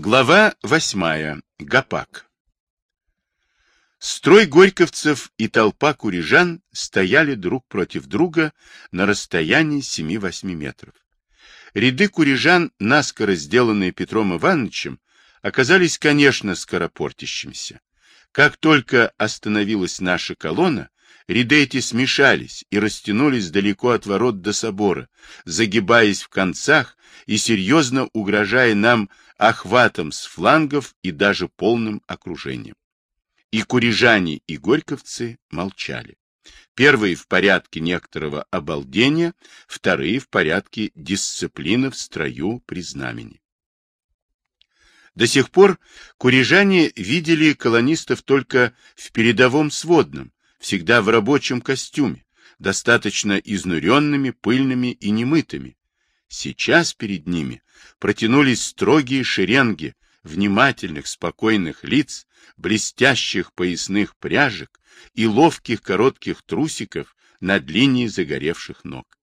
Глава восьмая. Гапак. Строй горьковцев и толпа курижан стояли друг против друга на расстоянии 7-8 метров. Ряды курижан, наскоро сделанные Петром Ивановичем, оказались, конечно, скоропортящимися. Как только остановилась наша колонна, ряды эти смешались и растянулись далеко от ворот до собора, загибаясь в концах и серьезно угрожая нам охватом с флангов и даже полным окружением. И курижане, и горьковцы молчали. Первые в порядке некоторого обалдения, вторые в порядке дисциплины в строю при знамени. До сих пор курижане видели колонистов только в передовом сводном, всегда в рабочем костюме, достаточно изнуренными, пыльными и немытыми. Сейчас перед ними протянулись строгие шеренги внимательных, спокойных лиц, блестящих поясных пряжек и ловких коротких трусиков над линией загоревших ног.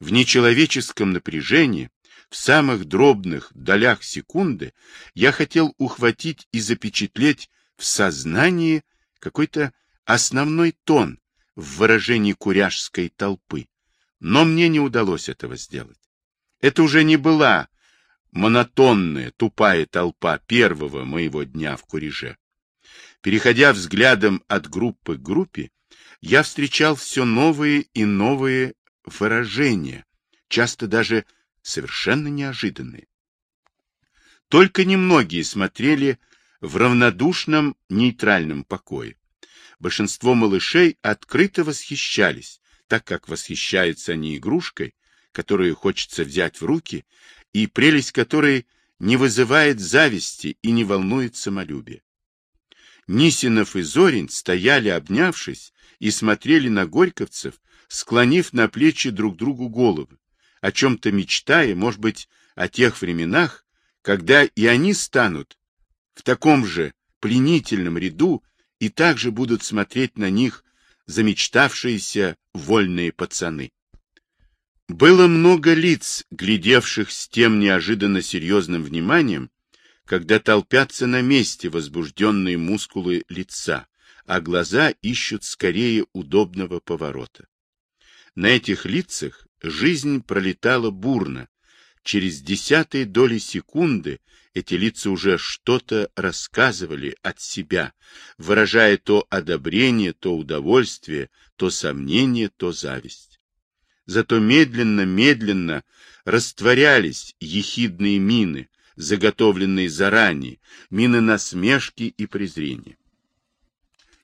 В нечеловеческом напряжении, в самых дробных долях секунды, я хотел ухватить и запечатлеть в сознании какой-то основной тон в выражении куряжской толпы, но мне не удалось этого сделать. Это уже не была монотонная, тупая толпа первого моего дня в Куриже. Переходя взглядом от группы к группе, я встречал все новые и новые выражения, часто даже совершенно неожиданные. Только немногие смотрели в равнодушном нейтральном покое. Большинство малышей открыто восхищались, так как восхищаются они игрушкой, которую хочется взять в руки, и прелесть которой не вызывает зависти и не волнует самолюбие. Нисинов и Зорин стояли, обнявшись, и смотрели на горьковцев, склонив на плечи друг другу головы, о чем-то мечтая, может быть, о тех временах, когда и они станут в таком же пленительном ряду и также будут смотреть на них замечтавшиеся вольные пацаны. Было много лиц, глядевших с тем неожиданно серьезным вниманием, когда толпятся на месте возбужденные мускулы лица, а глаза ищут скорее удобного поворота. На этих лицах жизнь пролетала бурно. Через десятые доли секунды эти лица уже что-то рассказывали от себя, выражая то одобрение, то удовольствие, то сомнение, то зависть зато медленно-медленно растворялись ехидные мины, заготовленные заранее, мины насмешки и презрения.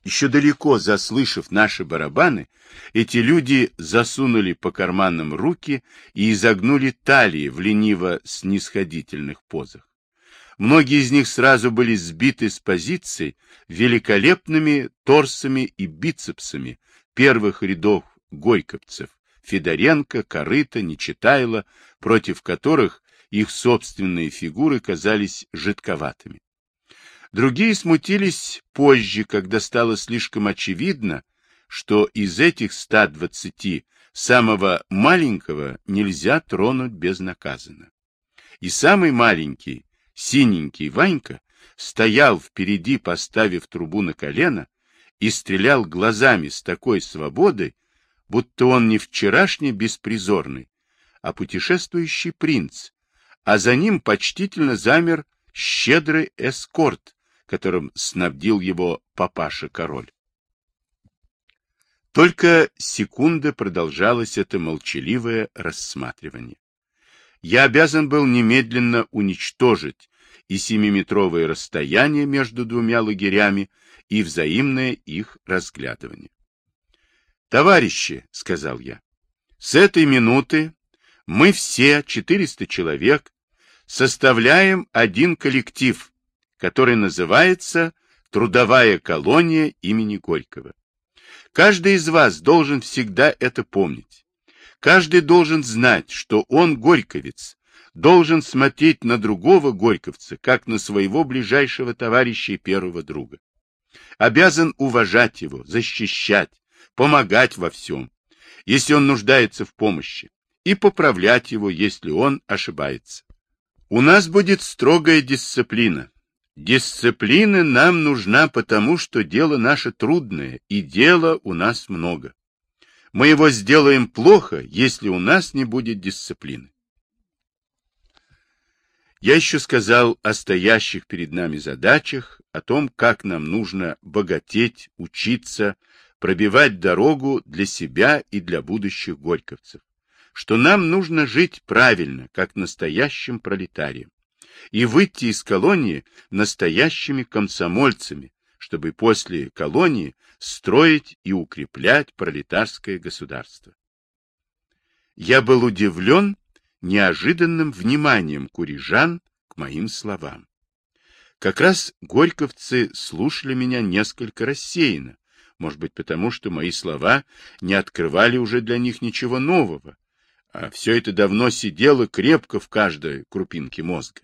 Еще далеко заслышав наши барабаны, эти люди засунули по карманам руки и изогнули талии в лениво-снисходительных позах. Многие из них сразу были сбиты с позиций великолепными торсами и бицепсами первых рядов горьковцев, Федоренко, Корыто, Нечитайло, против которых их собственные фигуры казались жидковатыми. Другие смутились позже, когда стало слишком очевидно, что из этих 120 самого маленького нельзя тронуть безнаказанно. И самый маленький, синенький Ванька, стоял впереди, поставив трубу на колено, и стрелял глазами с такой свободой, будто он не вчерашний беспризорный, а путешествующий принц, а за ним почтительно замер щедрый эскорт, которым снабдил его папаша-король. Только секунда продолжалось это молчаливое рассматривание. Я обязан был немедленно уничтожить и семиметровое расстояние между двумя лагерями, и взаимное их разглядывание. Товарищи, — сказал я, — с этой минуты мы все, 400 человек, составляем один коллектив, который называется Трудовая колония имени Горького. Каждый из вас должен всегда это помнить. Каждый должен знать, что он горьковец, должен смотреть на другого горьковца, как на своего ближайшего товарища и первого друга. Обязан уважать его, защищать, помогать во всем, если он нуждается в помощи, и поправлять его, если он ошибается. У нас будет строгая дисциплина. Дисциплина нам нужна потому, что дело наше трудное, и дела у нас много. Мы его сделаем плохо, если у нас не будет дисциплины. Я еще сказал о стоящих перед нами задачах, о том, как нам нужно богатеть, учиться, пробивать дорогу для себя и для будущих горьковцев, что нам нужно жить правильно, как настоящим пролетариям, и выйти из колонии настоящими комсомольцами, чтобы после колонии строить и укреплять пролетарское государство. Я был удивлен неожиданным вниманием курижан к моим словам. Как раз горьковцы слушали меня несколько рассеянно, может быть потому, что мои слова не открывали уже для них ничего нового, а все это давно сидело крепко в каждой крупинке мозга.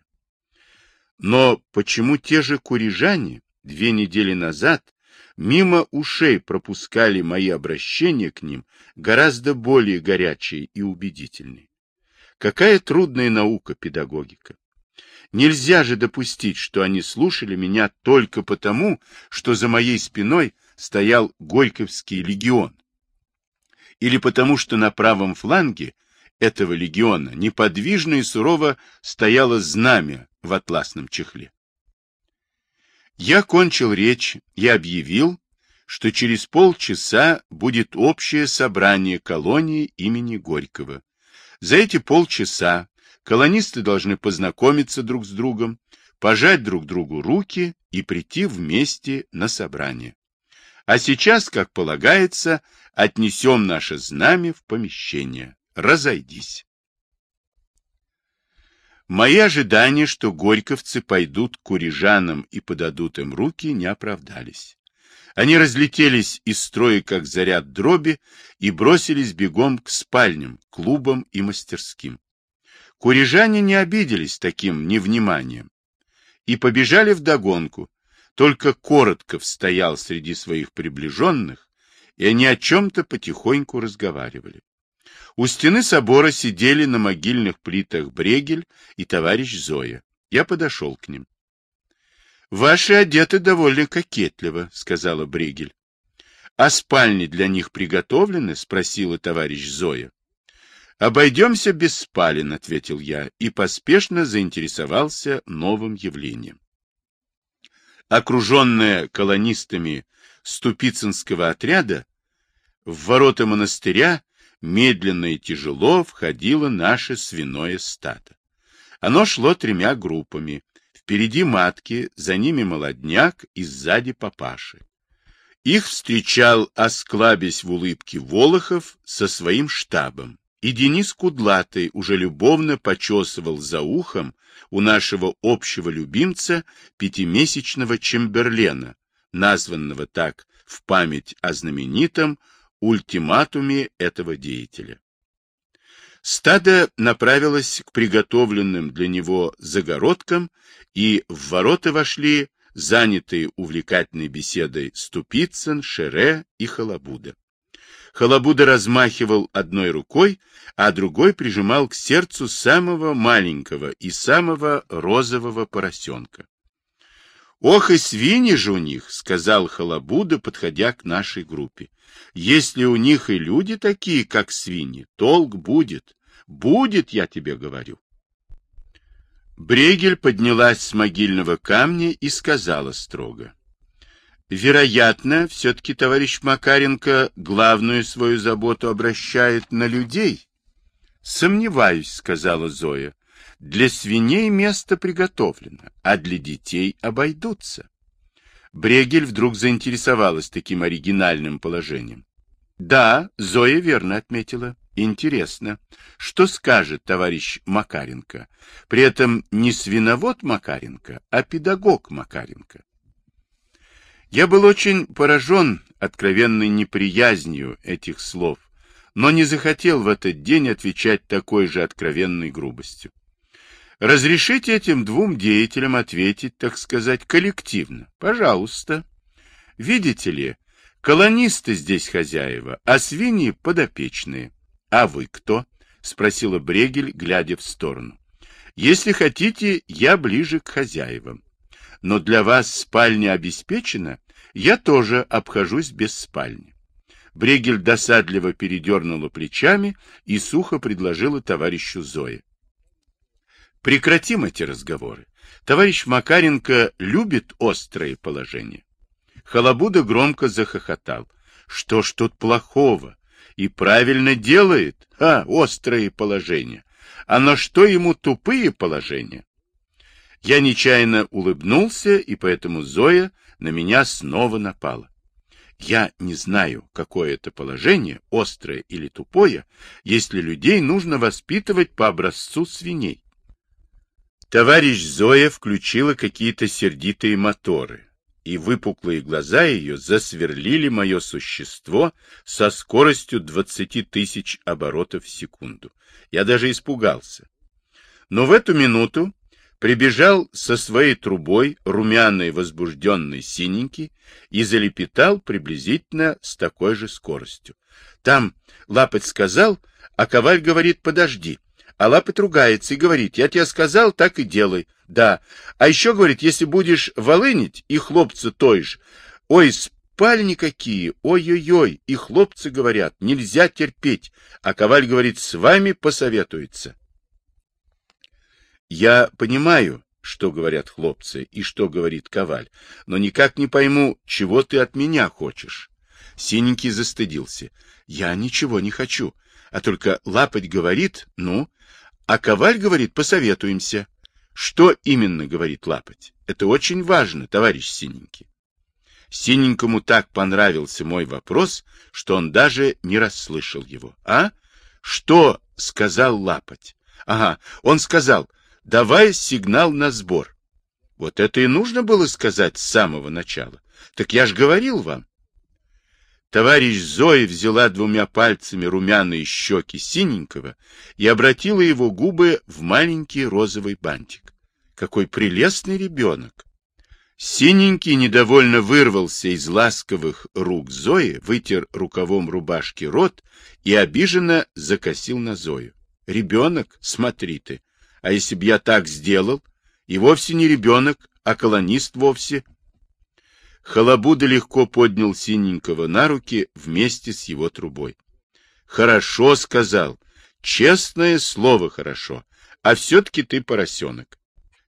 Но почему те же курижане две недели назад мимо ушей пропускали мои обращения к ним гораздо более горячие и убедительные? Какая трудная наука педагогика! Нельзя же допустить, что они слушали меня только потому, что за моей спиной стоял Горьковский легион. Или потому, что на правом фланге этого легиона неподвижно и сурово стояло знамя в атласном чехле. Я кончил речь и объявил, что через полчаса будет общее собрание колонии имени Горького, за эти полчаса колонисты должны познакомиться друг с другом, пожать друг другу руки и прийти вместе на собрание. А сейчас, как полагается, отнесем наше знамя в помещение. Разойдись. Мои ожидания, что горьковцы пойдут к курижанам и подадут им руки, не оправдались. Они разлетелись из строя, как заряд дроби, и бросились бегом к спальням, клубам и мастерским. Курижане не обиделись таким невниманием и побежали вдогонку, только Коротков стоял среди своих приближенных, и они о чем-то потихоньку разговаривали. У стены собора сидели на могильных плитах Брегель и товарищ Зоя. Я подошел к ним. — Ваши одеты довольно кокетливо, — сказала Бригель. — А спальни для них приготовлены? — спросила товарищ Зоя. — Обойдемся без спален, — ответил я, и поспешно заинтересовался новым явлением. Окруженная колонистами Ступицынского отряда, в ворота монастыря медленно и тяжело входило наше свиное стадо. Оно шло тремя группами, Впереди матки, за ними молодняк и сзади папаши. Их встречал, осклабясь в улыбке, Волохов со своим штабом, и Денис Кудлатый уже любовно почесывал за ухом у нашего общего любимца пятимесячного Чемберлена, названного так в память о знаменитом ультиматуме этого деятеля. Стадо направилось к приготовленным для него загородкам, и в ворота вошли занятые увлекательной беседой Ступицын, Шере и Халабуда. Халабуда размахивал одной рукой, а другой прижимал к сердцу самого маленького и самого розового поросенка. «Ох и свиньи же у них!» — сказал Халабуда, подходя к нашей группе. «Если у них и люди такие, как свиньи, толк будет. Будет, я тебе говорю. Брегель поднялась с могильного камня и сказала строго. Вероятно, все-таки товарищ Макаренко главную свою заботу обращает на людей. Сомневаюсь, сказала Зоя. Для свиней место приготовлено, а для детей обойдутся. Брегель вдруг заинтересовалась таким оригинальным положением. Да, Зоя верно отметила. Интересно, что скажет товарищ Макаренко? При этом не свиновод Макаренко, а педагог Макаренко. Я был очень поражен откровенной неприязнью этих слов, но не захотел в этот день отвечать такой же откровенной грубостью. Разрешите этим двум деятелям ответить, так сказать, коллективно. Пожалуйста. Видите ли, колонисты здесь хозяева, а свиньи подопечные. — А вы кто? — спросила Брегель, глядя в сторону. Если хотите, я ближе к хозяевам. Но для вас спальня обеспечена, я тоже обхожусь без спальни. Брегель досадливо передернула плечами и сухо предложила товарищу Зое. Прекратим эти разговоры. Товарищ Макаренко любит острые положения. Халабуда громко захохотал. Что ж тут плохого? И правильно делает. А, острые положения. А на что ему тупые положения? Я нечаянно улыбнулся, и поэтому Зоя на меня снова напала. Я не знаю, какое это положение, острое или тупое, если людей нужно воспитывать по образцу свиней. Товарищ Зоя включила какие-то сердитые моторы, и выпуклые глаза ее засверлили мое существо со скоростью 20 тысяч оборотов в секунду. Я даже испугался. Но в эту минуту прибежал со своей трубой румяный возбужденный синенький и залепетал приблизительно с такой же скоростью. Там Лапоть сказал, а Коваль говорит «подожди». А Лапоть ругается и говорит, я тебе сказал, так и делай. Да. А еще говорит, если будешь волынить, и хлопцы той же, ой, спальни какие, ой-ой-ой, и хлопцы говорят, нельзя терпеть, а Коваль говорит, с вами посоветуется. Я понимаю, что говорят хлопцы и что говорит Коваль, но никак не пойму, чего ты от меня хочешь. Синенький застыдился. Я ничего не хочу, а только лапать говорит, ну, а Коваль говорит, посоветуемся. Что именно говорит лапать? Это очень важно, товарищ Синенький. Синенькому так понравился мой вопрос, что он даже не расслышал его. А? Что сказал лапать? Ага, он сказал, давай сигнал на сбор. Вот это и нужно было сказать с самого начала. Так я ж говорил вам. Товарищ Зоя взяла двумя пальцами румяные щеки синенького и обратила его губы в маленький розовый бантик. Какой прелестный ребенок! Синенький недовольно вырвался из ласковых рук Зои, вытер рукавом рубашки рот и обиженно закосил на Зою. Ребенок, смотри ты, а если б я так сделал, и вовсе не ребенок, а колонист вовсе, Халабуда легко поднял синенького на руки вместе с его трубой. Хорошо сказал. Честное слово хорошо. А все-таки ты поросенок.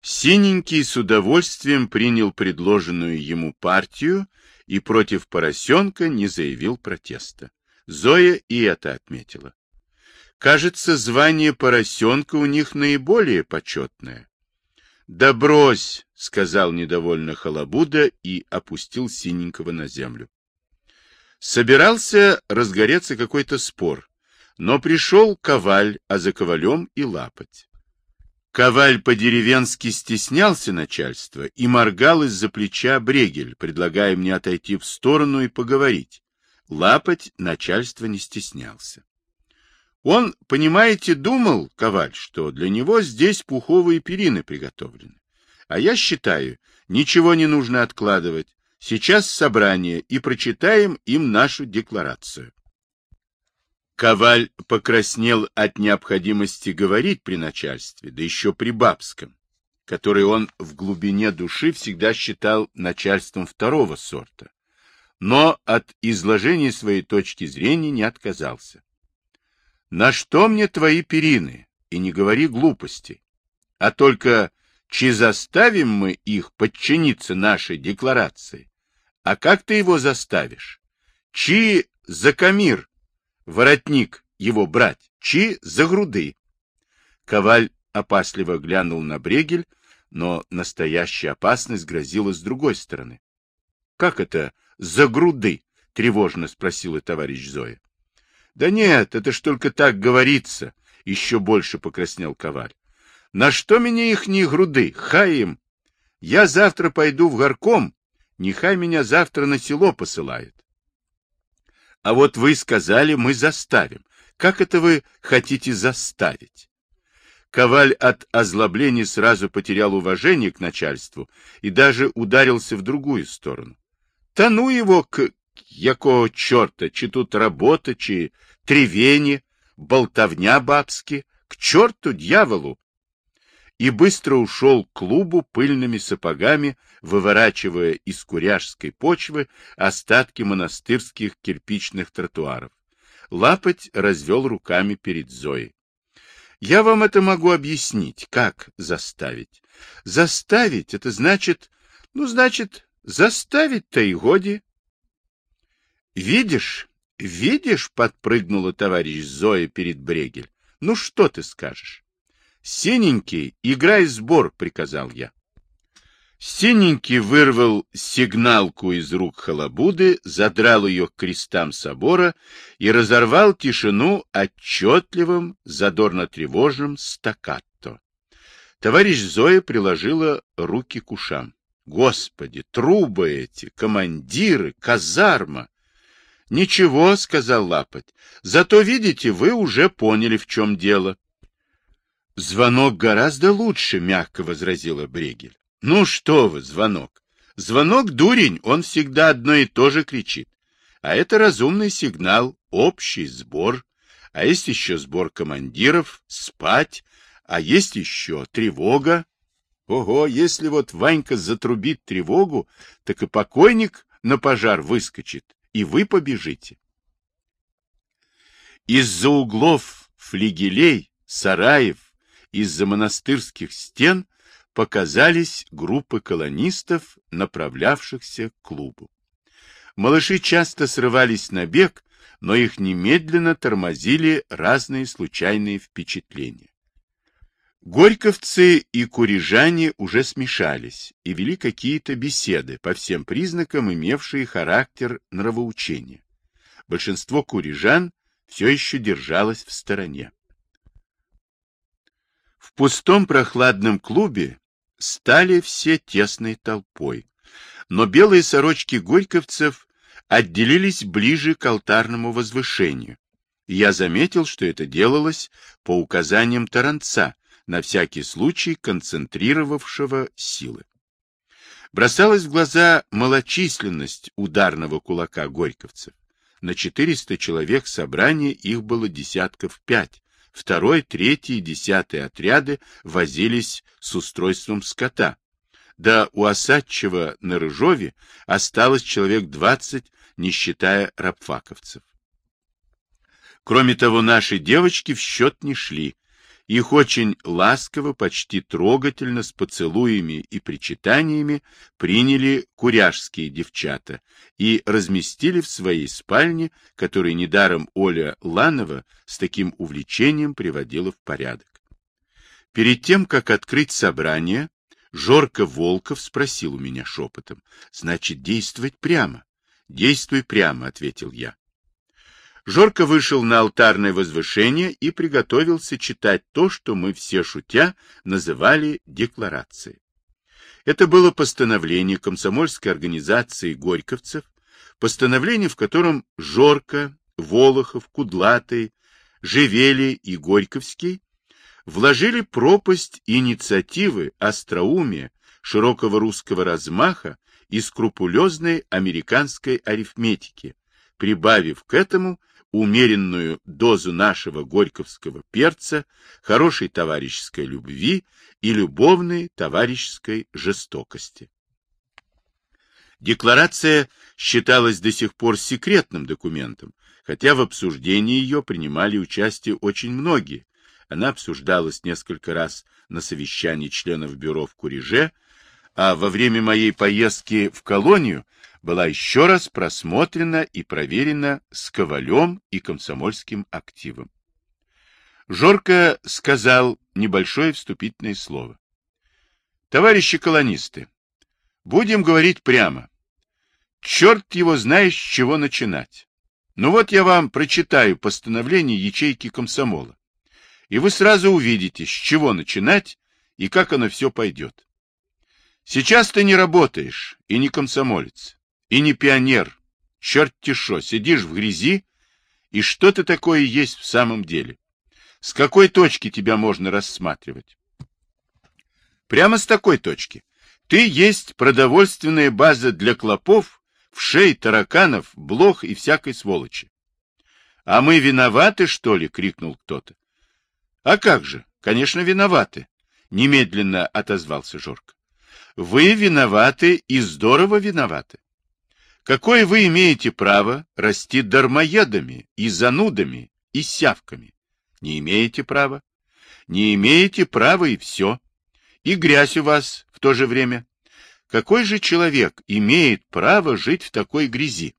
Синенький с удовольствием принял предложенную ему партию и против поросенка не заявил протеста. Зоя и это отметила. Кажется, звание поросенка у них наиболее почетное. Да брось, сказал недовольно Халабуда и опустил синенького на землю. Собирался разгореться какой-то спор, но пришел Коваль, а за Ковалем и Лапоть. Коваль по-деревенски стеснялся начальства и моргал из-за плеча Брегель, предлагая мне отойти в сторону и поговорить. Лапоть начальство не стеснялся. Он, понимаете, думал, Коваль, что для него здесь пуховые перины приготовлены. А я считаю, ничего не нужно откладывать. Сейчас собрание, и прочитаем им нашу декларацию. Коваль покраснел от необходимости говорить при начальстве, да еще при бабском, который он в глубине души всегда считал начальством второго сорта, но от изложения своей точки зрения не отказался. На что мне твои перины? И не говори глупостей. А только, чи заставим мы их подчиниться нашей декларации? А как ты его заставишь? Чи за камир, воротник его брать, чи за груды? Коваль опасливо глянул на Брегель, но настоящая опасность грозила с другой стороны. — Как это за груды? — тревожно спросила товарищ Зоя. Да нет, это ж только так говорится, еще больше покраснел коваль. На что меня их не груды, хай им. Я завтра пойду в горком, нехай меня завтра на село посылает. А вот вы сказали, мы заставим. Как это вы хотите заставить? Коваль от озлобления сразу потерял уважение к начальству и даже ударился в другую сторону. Та ну его к якого чорта, чи тут робота, чи тревені, болтовня бабські, к чорту дьяволу. и быстро ушел к клубу пыльными сапогами, выворачивая из куряжской почвы остатки монастырских кирпичных тротуаров. Лапоть развел руками перед Зоей. Я вам это могу объяснить. Как заставить? Заставить — это значит... Ну, значит, заставить-то и годи. Видишь, видишь, подпрыгнула товарищ Зоя перед Брегель. Ну, что ты скажешь? Синенький, играй сбор, приказал я. Синенький вырвал сигналку из рук халабуды, задрал ее к крестам собора и разорвал тишину отчетливым, задорно-тревожным стаккато. Товарищ Зоя приложила руки к ушам. Господи, трубы эти, командиры, казарма! Ничего, — сказал Лапоть, — зато, видите, вы уже поняли, в чем дело. Звонок гораздо лучше, — мягко возразила Брегель. Ну что вы, звонок. Звонок дурень, он всегда одно и то же кричит. А это разумный сигнал, общий сбор. А есть еще сбор командиров, спать. А есть еще тревога. Ого, если вот Ванька затрубит тревогу, так и покойник на пожар выскочит, и вы побежите. Из-за углов флигелей, сараев, из-за монастырских стен показались группы колонистов, направлявшихся к клубу. Малыши часто срывались на бег, но их немедленно тормозили разные случайные впечатления. Горьковцы и курижане уже смешались и вели какие-то беседы, по всем признакам имевшие характер нравоучения. Большинство курижан все еще держалось в стороне. В пустом прохладном клубе стали все тесной толпой. Но белые сорочки горьковцев отделились ближе к алтарному возвышению. я заметил, что это делалось по указаниям Таранца, на всякий случай концентрировавшего силы. Бросалась в глаза малочисленность ударного кулака горьковцев. На 400 человек собрания их было десятков пять, Второй, третий и десятый отряды возились с устройством скота. Да у осадчего на Рыжове осталось человек двадцать, не считая рабфаковцев. Кроме того, наши девочки в счет не шли, их очень ласково, почти трогательно, с поцелуями и причитаниями приняли куряжские девчата и разместили в своей спальне, которую недаром Оля Ланова с таким увлечением приводила в порядок. Перед тем, как открыть собрание, Жорко Волков спросил у меня шепотом, «Значит, действовать прямо?» «Действуй прямо», — ответил я. Жорко вышел на алтарное возвышение и приготовился читать то, что мы все шутя называли декларацией. Это было постановление комсомольской организации горьковцев, постановление, в котором Жорко, Волохов, Кудлатый, Живели и Горьковский вложили пропасть инициативы, остроумия, широкого русского размаха и скрупулезной американской арифметики, прибавив к этому умеренную дозу нашего горьковского перца, хорошей товарищеской любви и любовной товарищеской жестокости. Декларация считалась до сих пор секретным документом, хотя в обсуждении ее принимали участие очень многие. Она обсуждалась несколько раз на совещании членов бюро в Куриже, а во время моей поездки в колонию была еще раз просмотрена и проверена с Ковалем и комсомольским активом. Жорко сказал небольшое вступительное слово. Товарищи колонисты, будем говорить прямо. Черт его знает, с чего начинать. Ну вот я вам прочитаю постановление ячейки комсомола. И вы сразу увидите, с чего начинать и как оно все пойдет. Сейчас ты не работаешь и не комсомолец. И не пионер. Черт-те сидишь в грязи, и что ты такое есть в самом деле? С какой точки тебя можно рассматривать? Прямо с такой точки. Ты есть продовольственная база для клопов, вшей, тараканов, блох и всякой сволочи. — А мы виноваты, что ли? — крикнул кто-то. — А как же? Конечно, виноваты. немедленно отозвался Жорка. Вы виноваты и здорово виноваты. Какое вы имеете право расти дармоедами и занудами и сявками? Не имеете права. Не имеете права и все. И грязь у вас в то же время. Какой же человек имеет право жить в такой грязи?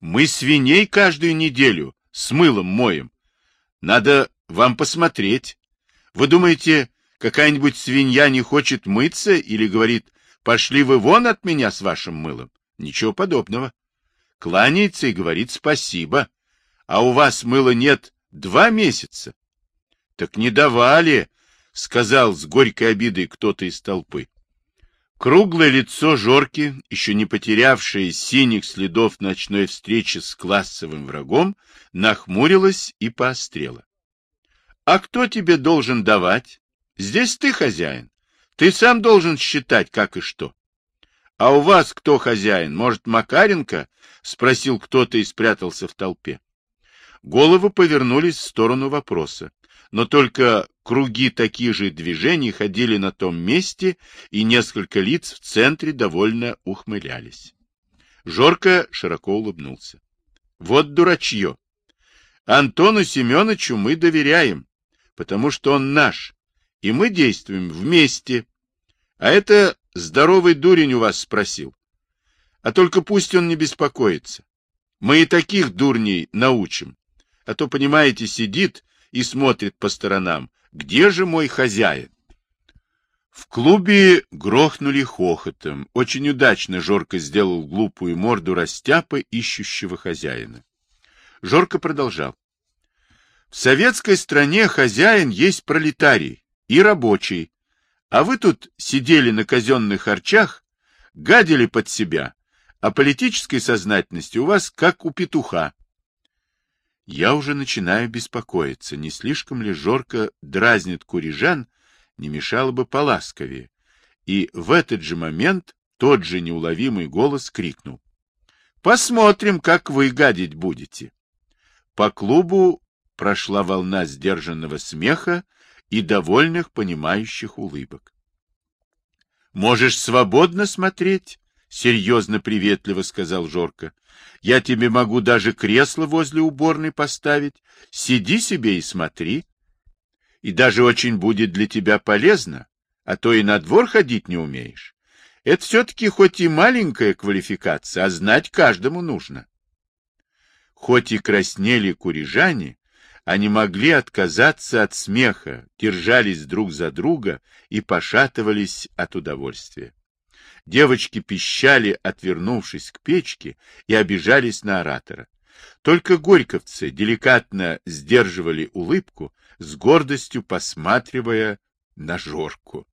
Мы свиней каждую неделю с мылом моем. Надо вам посмотреть. Вы думаете, какая-нибудь свинья не хочет мыться или говорит, пошли вы вон от меня с вашим мылом? Ничего подобного. Кланяется и говорит спасибо. А у вас мыла нет два месяца. Так не давали, сказал с горькой обидой кто-то из толпы. Круглое лицо Жорки, еще не потерявшее синих следов ночной встречи с классовым врагом, нахмурилось и поострело. — А кто тебе должен давать? Здесь ты хозяин. Ты сам должен считать, как и что. — А у вас кто хозяин? Может, Макаренко? — спросил кто-то и спрятался в толпе. Головы повернулись в сторону вопроса но только круги таких же движений ходили на том месте, и несколько лиц в центре довольно ухмылялись. Жорко широко улыбнулся. Вот дурачье. Антону Семеновичу мы доверяем, потому что он наш, и мы действуем вместе. А это здоровый дурень у вас спросил. А только пусть он не беспокоится. Мы и таких дурней научим. А то, понимаете, сидит и смотрит по сторонам. Где же мой хозяин? В клубе грохнули хохотом. Очень удачно Жорко сделал глупую морду растяпа, ищущего хозяина. Жорко продолжал. В советской стране хозяин есть пролетарий и рабочий, а вы тут сидели на казенных харчах, гадили под себя, а политической сознательности у вас как у петуха. Я уже начинаю беспокоиться, не слишком ли Жорко дразнит курижан, не мешало бы поласковее. И в этот же момент тот же неуловимый голос крикнул. «Посмотрим, как вы гадить будете!» По клубу прошла волна сдержанного смеха и довольных, понимающих улыбок. «Можешь свободно смотреть?» — серьезно-приветливо сказал Жорко. Я тебе могу даже кресло возле уборной поставить. Сиди себе и смотри. И даже очень будет для тебя полезно, а то и на двор ходить не умеешь. Это все-таки хоть и маленькая квалификация, а знать каждому нужно. Хоть и краснели курижане, они могли отказаться от смеха, держались друг за друга и пошатывались от удовольствия. Девочки пищали, отвернувшись к печке, и обижались на оратора. Только горьковцы деликатно сдерживали улыбку, с гордостью посматривая на Жорку.